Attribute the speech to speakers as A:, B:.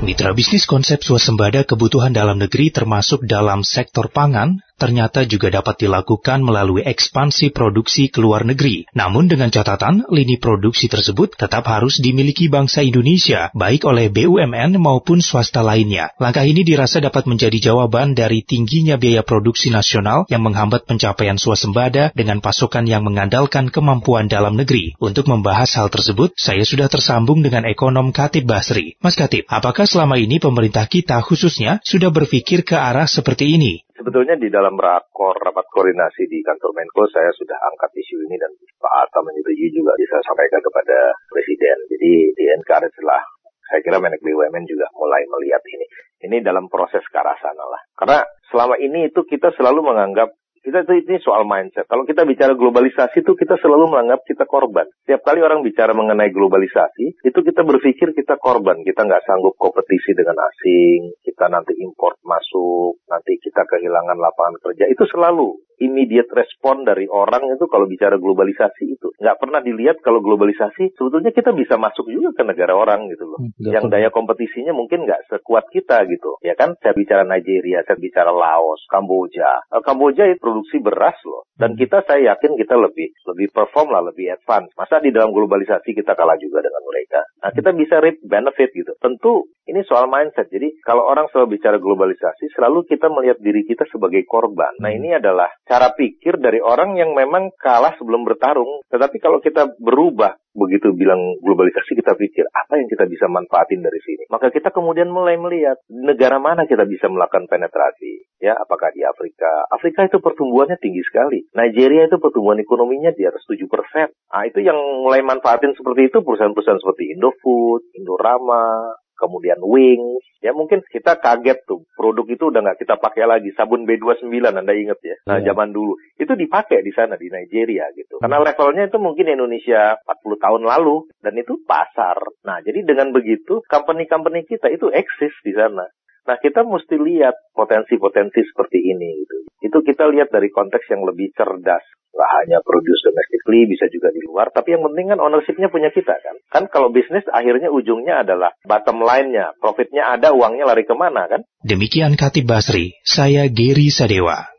A: Mitra bisnis konsep swasembada kebutuhan dalam negeri termasuk dalam sektor pangan ternyata juga dapat dilakukan melalui ekspansi produksi ke luar negeri. Namun dengan catatan, lini produksi tersebut tetap harus dimiliki bangsa Indonesia, baik oleh BUMN maupun swasta lainnya. Langkah ini dirasa dapat menjadi jawaban dari tingginya biaya produksi nasional yang menghambat pencapaian swasembada dengan pasokan yang mengandalkan kemampuan dalam negeri. Untuk membahas hal tersebut, saya sudah tersambung dengan ekonom Katib Basri. Mas Katib, apakah selama ini pemerintah kita khususnya sudah berpikir ke arah seperti ini?
B: Sebetulnya di dalam rakor rapat koordinasi di kantor Menko saya sudah angkat isu ini dan Pak Atta menyetujui juga bisa sampaikan kepada Presiden. Jadi di encourage lah saya kira Menek BUMN juga mulai melihat ini. Ini dalam proses ke arah sana lah. Karena selama ini itu kita selalu menganggap kita itu ini soal mindset. Kalau kita bicara globalisasi itu kita selalu menganggap kita korban. Setiap kali orang bicara mengenai globalisasi, itu kita berpikir kita korban. Kita nggak sanggup kompetisi dengan asing, kita nanti import masuk, nanti kita kehilangan lapangan kerja. Itu selalu immediate respon dari orang itu kalau bicara globalisasi itu. Nggak pernah dilihat kalau globalisasi sebetulnya kita bisa masuk juga ke negara orang gitu loh. Hmm, yang daya kompetisinya mungkin nggak sekuat kita gitu. Ya kan, saya bicara Nigeria, saya bicara Laos, Kamboja. Eh, Kamboja itu produksi beras loh. Dan hmm. kita saya yakin kita lebih lebih perform lah, lebih advance. Masa di dalam globalisasi kita kalah juga dengan mereka. Nah, kita bisa reap benefit gitu. Tentu ini soal mindset. Jadi kalau orang selalu bicara globalisasi, selalu kita melihat diri kita sebagai korban. Nah, hmm. ini adalah cara pikir dari orang yang memang kalah sebelum bertarung. Tetapi kalau kita berubah begitu bilang globalisasi kita pikir apa yang kita bisa manfaatin dari sini. Maka kita kemudian mulai melihat negara mana kita bisa melakukan penetrasi. Ya, apakah di Afrika? Afrika itu pertumbuhannya tinggi sekali. Nigeria itu pertumbuhan ekonominya di atas 7%. Nah, itu yang mulai manfaatin seperti itu perusahaan-perusahaan seperti Indofood, Indorama, kemudian Wings. Ya mungkin kita kaget tuh, produk itu udah nggak kita pakai lagi. Sabun B29, Anda inget ya? Nah, yeah. zaman dulu. Itu dipakai di sana, di Nigeria gitu. Karena hmm. levelnya itu mungkin Indonesia 40 tahun lalu. Dan itu pasar. Nah, jadi dengan begitu, company-company kita itu eksis di sana. Nah, kita mesti lihat potensi-potensi seperti ini gitu. Itu kita lihat dari konteks yang lebih cerdas nggak hanya produce domestically bisa juga di luar tapi yang penting kan ownershipnya punya kita kan kan kalau bisnis akhirnya ujungnya adalah bottom line-nya profitnya ada uangnya lari ke mana kan?
A: Demikian Katib Basri saya Geri Sadewa